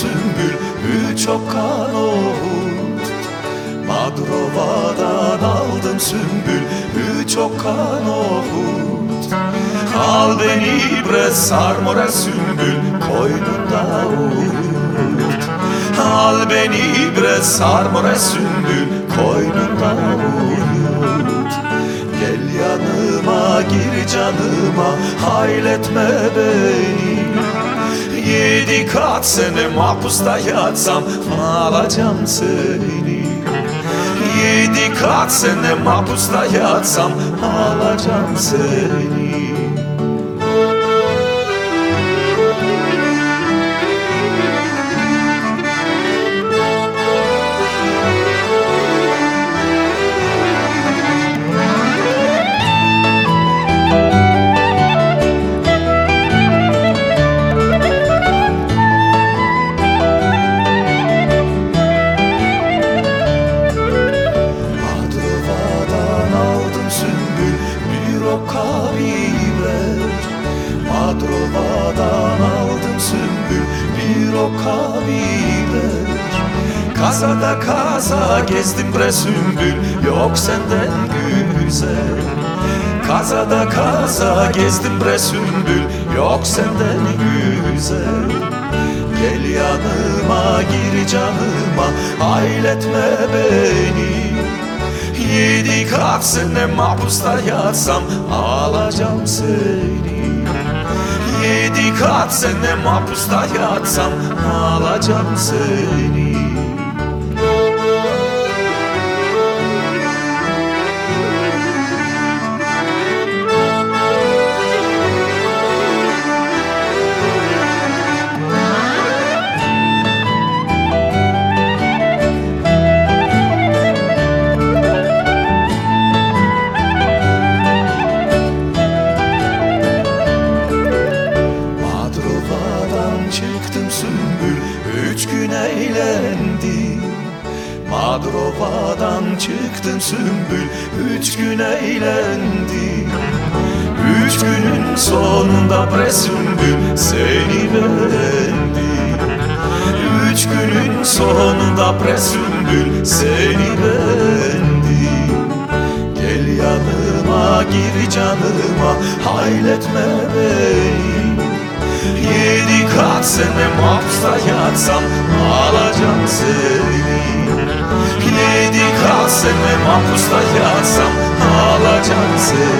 sümbül üç okka nohut Madrova'dan aldım sümbül üç okka nohut Al beni bre sarmora sümbül koynunda uyut Al beni bre sarmora sümbül koynunda uyut Gel yanıma gir canıma hayletme beni Yedi kat sene mahpusta yatsam alacağım seni. Yedi kat sene mahpusta yatsam alacağım seni Madrovadan aldım sümbül bir okka biber Kazada kaza gezdim bre sümbül yok senden güzel. Kazada kaza gezdim bre sümbül yok senden güzel. Gel yanıma gir canıma hayletme beni. Yedi kat sene mahpusta yatsam alacağım seni Yedi kat sene mahpusta yatsam alacağım seni sümbül Üç gün eğlendim Madrova'dan çıktım sümbül Üç gün eğlendim Üç günün sonunda bre sümbül Seni beğendim Üç günün sonunda bre sümbül Seni beğendim Gel yanıma gir canıma Hayletme beni Yedi kat sene mahpusta yatsam Alacağım seni. Yedi kat sene mahpusta yatsam Alacağım seni